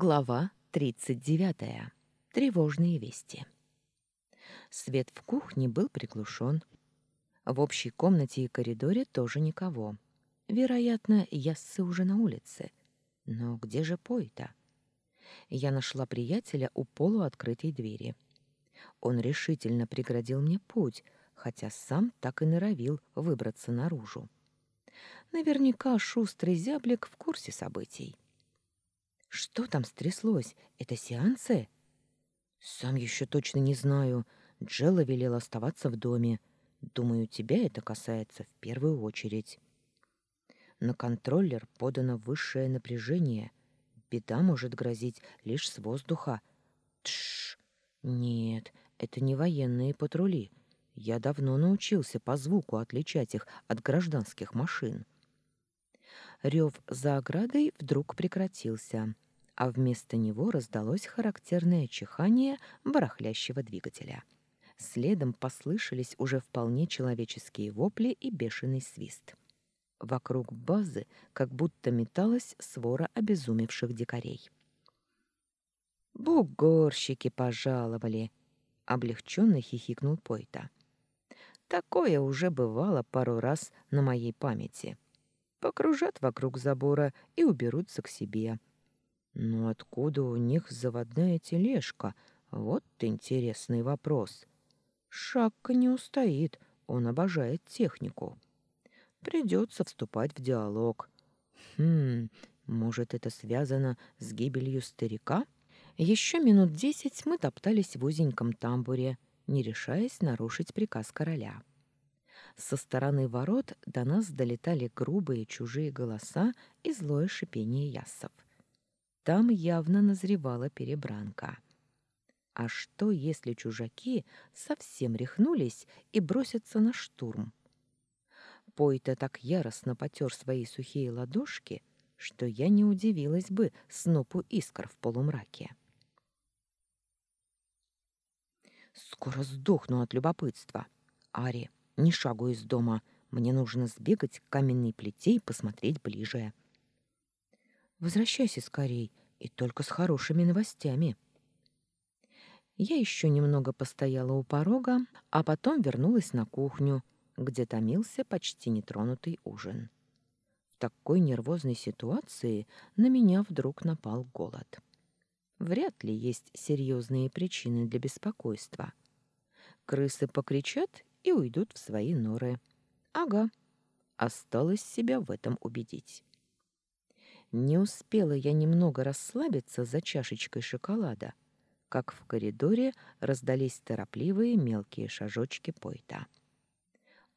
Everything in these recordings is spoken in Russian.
Глава 39. Тревожные вести. Свет в кухне был приглушен. В общей комнате и коридоре тоже никого. Вероятно, яссы уже на улице. Но где же Пойта? Я нашла приятеля у полуоткрытой двери. Он решительно преградил мне путь, хотя сам так и норовил выбраться наружу. Наверняка шустрый зяблик в курсе событий. Что там стряслось? Это сеансы? Сам еще точно не знаю. Джелла велела оставаться в доме. Думаю, тебя это касается в первую очередь. На контроллер подано высшее напряжение. Беда может грозить лишь с воздуха. Тш. Нет, это не военные патрули. Я давно научился по звуку отличать их от гражданских машин. Рев за оградой вдруг прекратился, а вместо него раздалось характерное чихание барахлящего двигателя. Следом послышались уже вполне человеческие вопли и бешеный свист. Вокруг базы как будто металась свора обезумевших дикарей. «Бугорщики пожаловали!» — облегченно хихикнул Пойта. «Такое уже бывало пару раз на моей памяти» покружат вокруг забора и уберутся к себе. Но откуда у них заводная тележка? Вот интересный вопрос. Шакка не устоит, он обожает технику. Придется вступать в диалог. Хм, может, это связано с гибелью старика? Еще минут десять мы топтались в узеньком тамбуре, не решаясь нарушить приказ короля. Со стороны ворот до нас долетали грубые чужие голоса и злое шипение яссов. Там явно назревала перебранка. А что, если чужаки совсем рехнулись и бросятся на штурм? Пойта так яростно потер свои сухие ладошки, что я не удивилась бы снопу искр в полумраке. «Скоро сдохну от любопытства. Ари, ни шагу из дома. Мне нужно сбегать к каменной плите и посмотреть ближе. Возвращайся скорей, и только с хорошими новостями. Я еще немного постояла у порога, а потом вернулась на кухню, где томился почти нетронутый ужин. В такой нервозной ситуации на меня вдруг напал голод. Вряд ли есть серьезные причины для беспокойства. Крысы покричат и уйдут в свои норы. Ага, осталось себя в этом убедить. Не успела я немного расслабиться за чашечкой шоколада, как в коридоре раздались торопливые мелкие шажочки Пойта.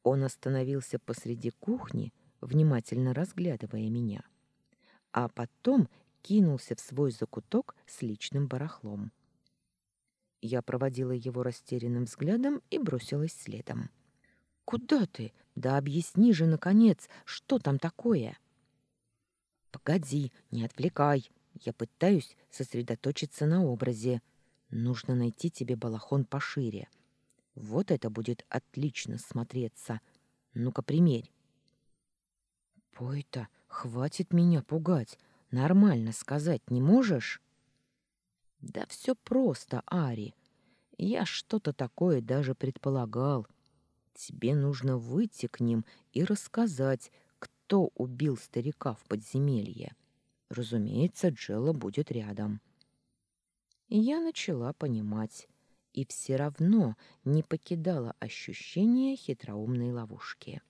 Он остановился посреди кухни, внимательно разглядывая меня, а потом кинулся в свой закуток с личным барахлом. Я проводила его растерянным взглядом и бросилась следом. «Куда ты? Да объясни же, наконец, что там такое?» «Погоди, не отвлекай. Я пытаюсь сосредоточиться на образе. Нужно найти тебе балахон пошире. Вот это будет отлично смотреться. Ну-ка, примерь». «Пой-то, хватит меня пугать. Нормально сказать не можешь?» Да все просто, Ари. Я что-то такое даже предполагал. Тебе нужно выйти к ним и рассказать, кто убил старика в подземелье. Разумеется, Джелла будет рядом. Я начала понимать, и все равно не покидала ощущение хитроумной ловушки.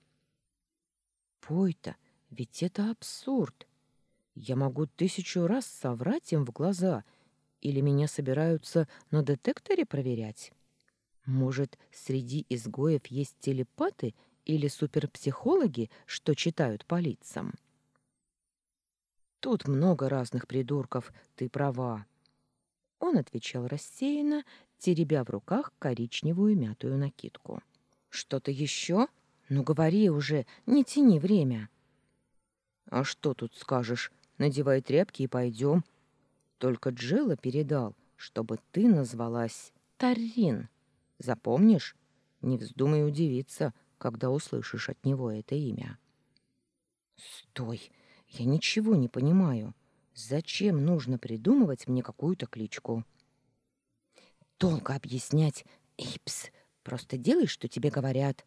Пой-то, ведь это абсурд. Я могу тысячу раз соврать им в глаза — или меня собираются на детекторе проверять? Может, среди изгоев есть телепаты или суперпсихологи, что читают по лицам? Тут много разных придурков, ты права. Он отвечал рассеянно, теребя в руках коричневую мятую накидку. Что-то еще? Ну говори уже, не тяни время. А что тут скажешь? Надевай тряпки и пойдем. Только Джелла передал, чтобы ты назвалась Тарин. Запомнишь? Не вздумай удивиться, когда услышишь от него это имя. Стой, я ничего не понимаю. Зачем нужно придумывать мне какую-то кличку? Долго объяснять. Ипс, просто делай, что тебе говорят.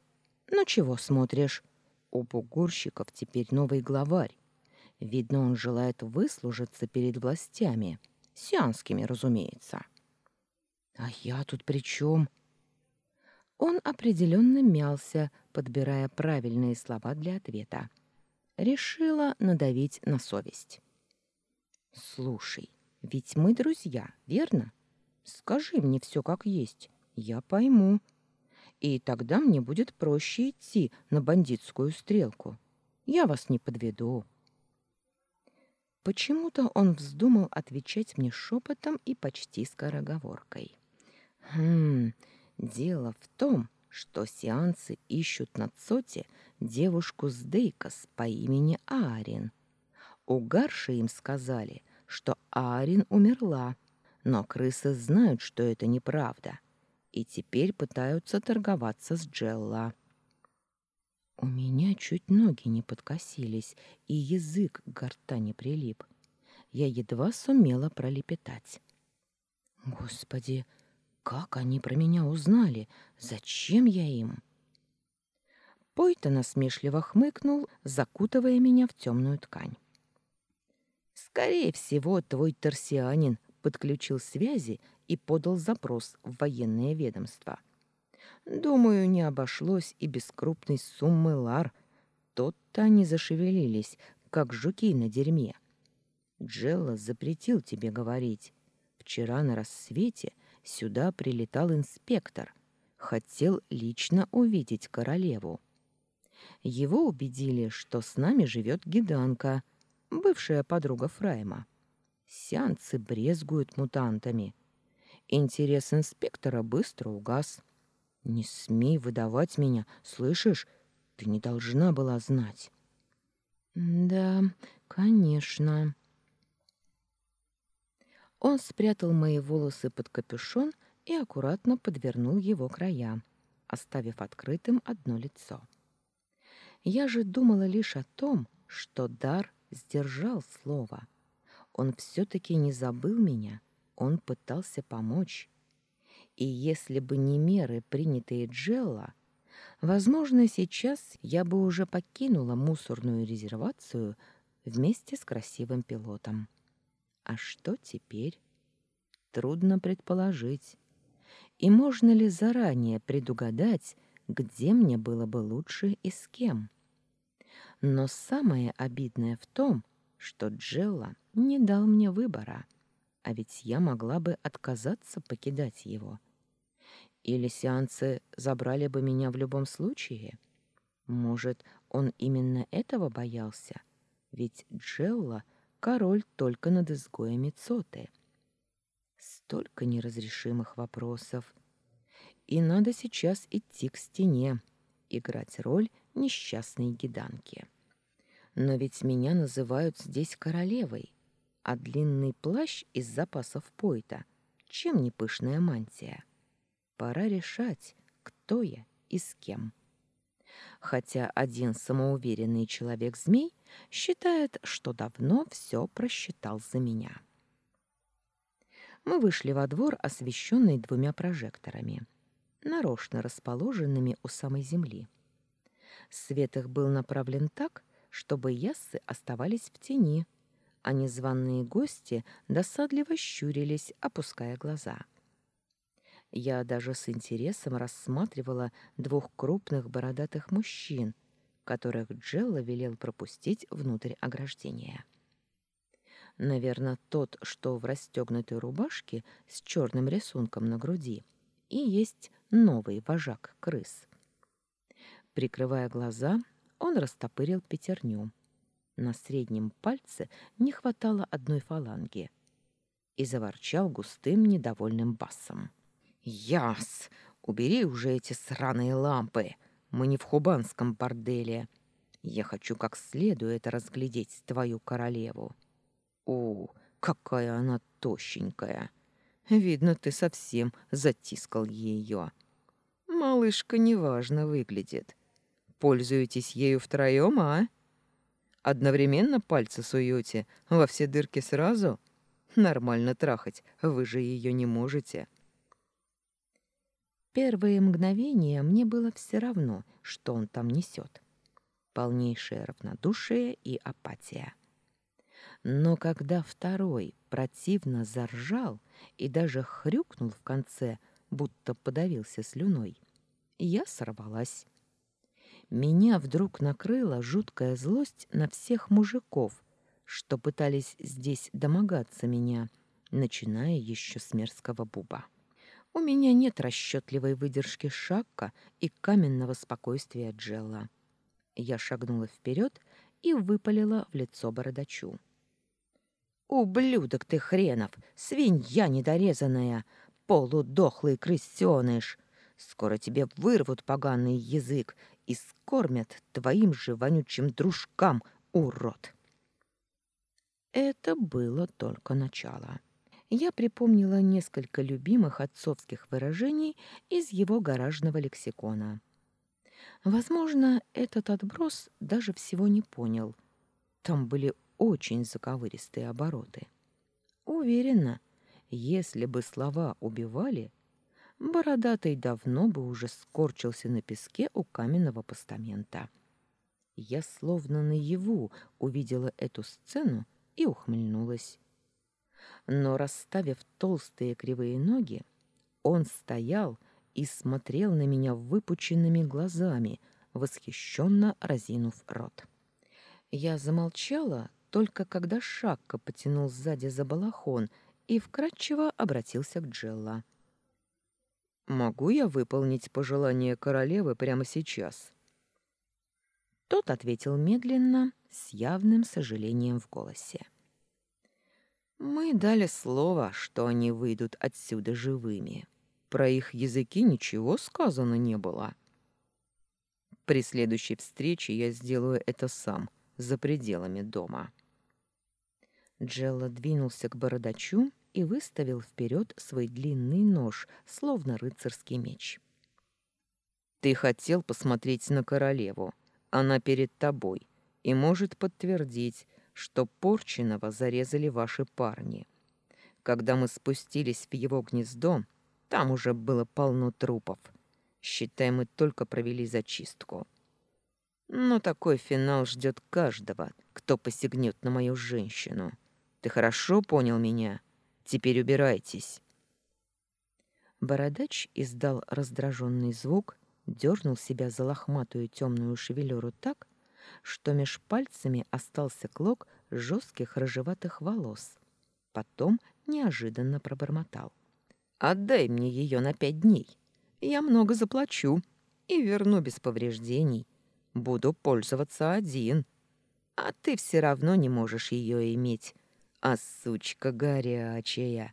Ну чего смотришь? У бугурщиков теперь новый главарь. Видно, он желает выслужиться перед властями. Сианскими, разумеется. А я тут при чем? Он определенно мялся, подбирая правильные слова для ответа. Решила надавить на совесть. «Слушай, ведь мы друзья, верно? Скажи мне все как есть, я пойму. И тогда мне будет проще идти на бандитскую стрелку. Я вас не подведу». Почему-то он вздумал отвечать мне шепотом и почти скороговоркой. «Хм, дело в том, что сеансы ищут на Цоте девушку с Дейкос по имени Аарин. У Гарши им сказали, что Аарин умерла, но крысы знают, что это неправда, и теперь пытаются торговаться с Джелла. У меня чуть ноги не подкосились, и язык к гортани прилип. Я едва сумела пролепетать. Господи, как они про меня узнали? Зачем я им? Пойта насмешливо хмыкнул, закутывая меня в темную ткань. Скорее всего, твой торсианин подключил связи и подал запрос в военное ведомство. Думаю, не обошлось и без крупной суммы лар. Тот-то они зашевелились, как жуки на дерьме. Джелла запретил тебе говорить. Вчера на рассвете Сюда прилетал инспектор, хотел лично увидеть королеву. Его убедили, что с нами живет гиданка, бывшая подруга Фрайма. Сеансы брезгуют мутантами. Интерес инспектора быстро угас. «Не смей выдавать меня, слышишь? Ты не должна была знать». «Да, конечно». Он спрятал мои волосы под капюшон и аккуратно подвернул его края, оставив открытым одно лицо. Я же думала лишь о том, что Дар сдержал слово. Он все-таки не забыл меня, он пытался помочь. И если бы не меры, принятые Джелла, возможно, сейчас я бы уже покинула мусорную резервацию вместе с красивым пилотом. А что теперь? Трудно предположить. И можно ли заранее предугадать, где мне было бы лучше и с кем? Но самое обидное в том, что Джелла не дал мне выбора, а ведь я могла бы отказаться покидать его. Или сеансы забрали бы меня в любом случае? Может, он именно этого боялся? Ведь Джелла — король только над изгоями Цоты. Столько неразрешимых вопросов. И надо сейчас идти к стене, играть роль несчастной гиданки. Но ведь меня называют здесь королевой, а длинный плащ из запасов Пойта чем не пышная мантия? Пора решать, кто я и с кем хотя один самоуверенный человек-змей считает, что давно все просчитал за меня. Мы вышли во двор, освещенный двумя прожекторами, нарочно расположенными у самой земли. Свет их был направлен так, чтобы яссы оставались в тени, а незваные гости досадливо щурились, опуская глаза. — я даже с интересом рассматривала двух крупных бородатых мужчин, которых Джелла велел пропустить внутрь ограждения. Наверное, тот, что в расстегнутой рубашке с черным рисунком на груди, и есть новый вожак крыс. Прикрывая глаза, он растопырил пятерню. На среднем пальце не хватало одной фаланги и заворчал густым недовольным басом. «Яс! Убери уже эти сраные лампы! Мы не в хубанском борделе. Я хочу как следует разглядеть твою королеву. О, какая она тощенькая! Видно, ты совсем затискал ее. Малышка неважно выглядит. Пользуетесь ею втроем, а?» Одновременно пальцы суете во все дырки сразу? Нормально трахать, вы же ее не можете. Первые мгновения мне было все равно, что он там несет. Полнейшее равнодушие и апатия. Но когда второй противно заржал и даже хрюкнул в конце, будто подавился слюной, я сорвалась. Меня вдруг накрыла жуткая злость на всех мужиков, что пытались здесь домогаться меня, начиная еще с мерзкого буба. У меня нет расчетливой выдержки Шакка и каменного спокойствия Джелла. Я шагнула вперед и выпалила в лицо бородачу. «Ублюдок ты хренов! Свинья недорезанная! Полудохлый крысёныш! Скоро тебе вырвут поганый язык и скормят твоим же вонючим дружкам, урод!» Это было только начало. Я припомнила несколько любимых отцовских выражений из его гаражного лексикона. Возможно, этот отброс даже всего не понял. Там были очень заковыристые обороты. Уверена, если бы слова убивали, Бородатый давно бы уже скорчился на песке у каменного постамента. Я словно наяву увидела эту сцену и ухмыльнулась. Но расставив толстые кривые ноги, он стоял и смотрел на меня выпученными глазами, восхищенно разинув рот. Я замолчала, только когда Шакка потянул сзади за балахон и вкратчиво обратился к Джелла. Могу я выполнить пожелание королевы прямо сейчас? Тот ответил медленно, с явным сожалением в голосе. Мы дали слово, что они выйдут отсюда живыми. Про их языки ничего сказано не было. При следующей встрече я сделаю это сам, за пределами дома. Джелла двинулся к бородачу и выставил вперед свой длинный нож, словно рыцарский меч. «Ты хотел посмотреть на королеву. Она перед тобой и может подтвердить, что Порченого зарезали ваши парни. Когда мы спустились в его гнездо, там уже было полно трупов. Считай, мы только провели зачистку. Но такой финал ждет каждого, кто посягнет на мою женщину. Ты хорошо понял меня?» Теперь убирайтесь. Бородач издал раздраженный звук, дернул себя за лохматую темную шевелюру так, что меж пальцами остался клок жестких рыжеватых волос. Потом неожиданно пробормотал. «Отдай мне ее на пять дней. Я много заплачу и верну без повреждений. Буду пользоваться один. А ты все равно не можешь ее иметь, а сучка горячая.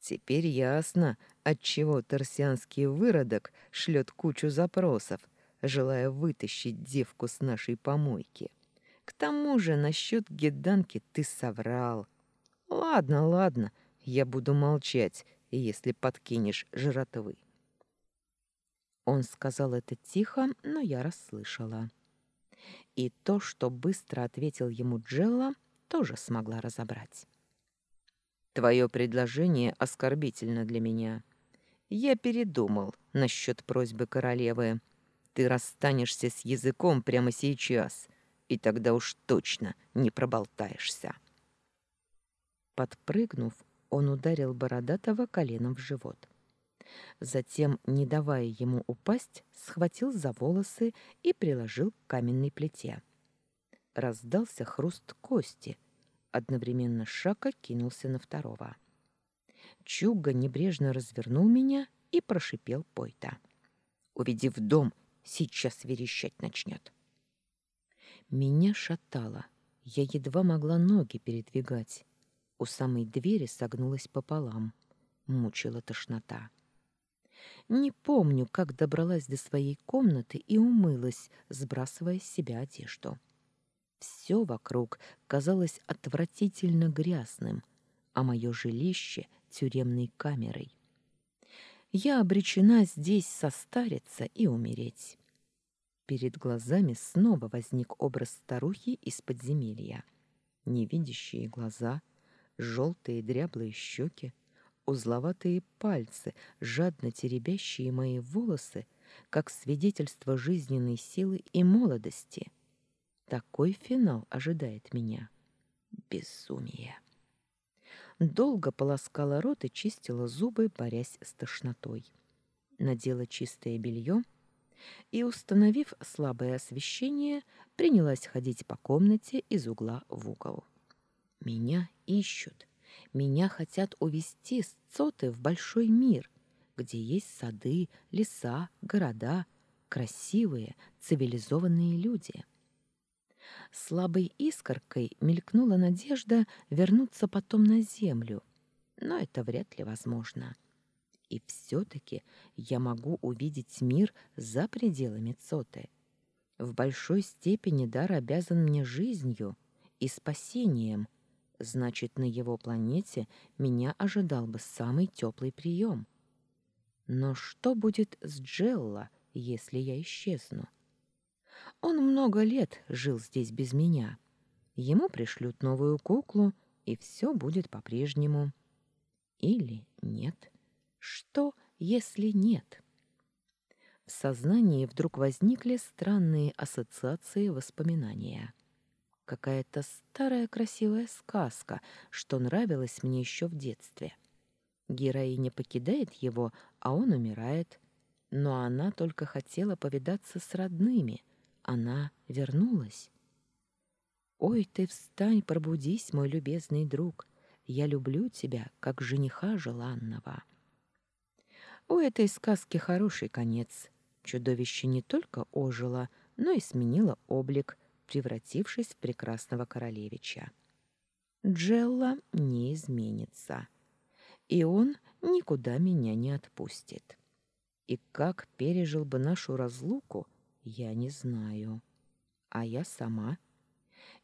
Теперь ясно, отчего торсианский выродок шлет кучу запросов, желая вытащить девку с нашей помойки. К тому же насчет геданки ты соврал. Ладно, ладно, я буду молчать, если подкинешь жратвы. Он сказал это тихо, но я расслышала. И то, что быстро ответил ему Джелла, тоже смогла разобрать. Твое предложение оскорбительно для меня. Я передумал насчет просьбы королевы. Ты расстанешься с языком прямо сейчас, и тогда уж точно не проболтаешься. Подпрыгнув, он ударил Бородатого коленом в живот. Затем, не давая ему упасть, схватил за волосы и приложил к каменной плите раздался хруст кости. Одновременно Шака кинулся на второго. Чуга небрежно развернул меня и прошипел Пойта. «Уведи в дом, сейчас верещать начнет». Меня шатало. Я едва могла ноги передвигать. У самой двери согнулась пополам. Мучила тошнота. Не помню, как добралась до своей комнаты и умылась, сбрасывая с себя одежду. Все вокруг казалось отвратительно грязным, а мое жилище — тюремной камерой. Я обречена здесь состариться и умереть. Перед глазами снова возник образ старухи из подземелья. Невидящие глаза, желтые дряблые щеки, узловатые пальцы, жадно теребящие мои волосы, как свидетельство жизненной силы и молодости. Такой финал ожидает меня. Безумие. Долго полоскала рот и чистила зубы, борясь с тошнотой. Надела чистое белье и, установив слабое освещение, принялась ходить по комнате из угла в угол. Меня ищут. Меня хотят увести с Цоты в большой мир, где есть сады, леса, города, красивые, цивилизованные люди. Слабой искоркой мелькнула надежда вернуться потом на землю, но это вряд ли возможно. И все-таки я могу увидеть мир за пределами Цоты. В большой степени дар обязан мне жизнью и спасением, значит, на его планете меня ожидал бы самый теплый прием. Но что будет с Джелла, если я исчезну? Он много лет жил здесь без меня. Ему пришлют новую куклу, и все будет по-прежнему. Или нет? Что, если нет? В сознании вдруг возникли странные ассоциации воспоминания. Какая-то старая красивая сказка, что нравилась мне еще в детстве. Героиня покидает его, а он умирает. Но она только хотела повидаться с родными — она вернулась. «Ой, ты встань, пробудись, мой любезный друг. Я люблю тебя, как жениха желанного». У этой сказки хороший конец. Чудовище не только ожило, но и сменило облик, превратившись в прекрасного королевича. Джелла не изменится, и он никуда меня не отпустит. И как пережил бы нашу разлуку, я не знаю. А я сама?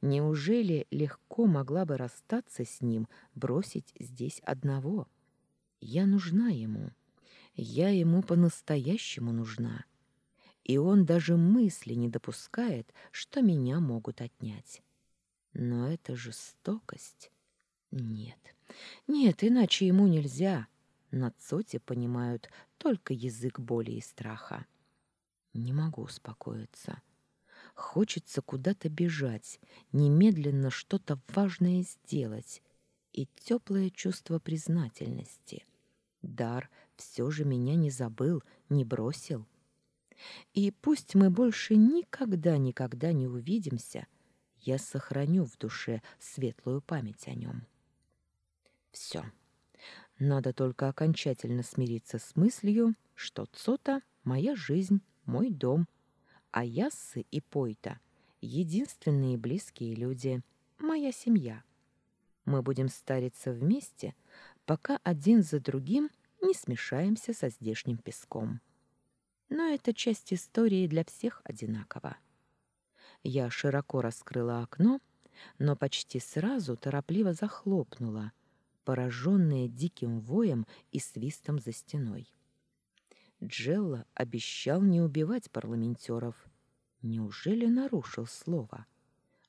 Неужели легко могла бы расстаться с ним, бросить здесь одного? Я нужна ему. Я ему по-настоящему нужна. И он даже мысли не допускает, что меня могут отнять. Но это жестокость. Нет, нет, иначе ему нельзя. На Цоте понимают только язык боли и страха. Не могу успокоиться. Хочется куда-то бежать, немедленно что-то важное сделать. И теплое чувство признательности. Дар все же меня не забыл, не бросил. И пусть мы больше никогда-никогда не увидимся, я сохраню в душе светлую память о нем. Все. Надо только окончательно смириться с мыслью, что Цота — моя жизнь, мой дом, а Яссы и Пойта — единственные близкие люди, моя семья. Мы будем стариться вместе, пока один за другим не смешаемся со здешним песком. Но эта часть истории для всех одинакова. Я широко раскрыла окно, но почти сразу торопливо захлопнула, пораженная диким воем и свистом за стеной. Джелла обещал не убивать парламентеров. Неужели нарушил слово?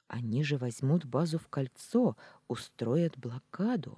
Они же возьмут базу в кольцо, устроят блокаду.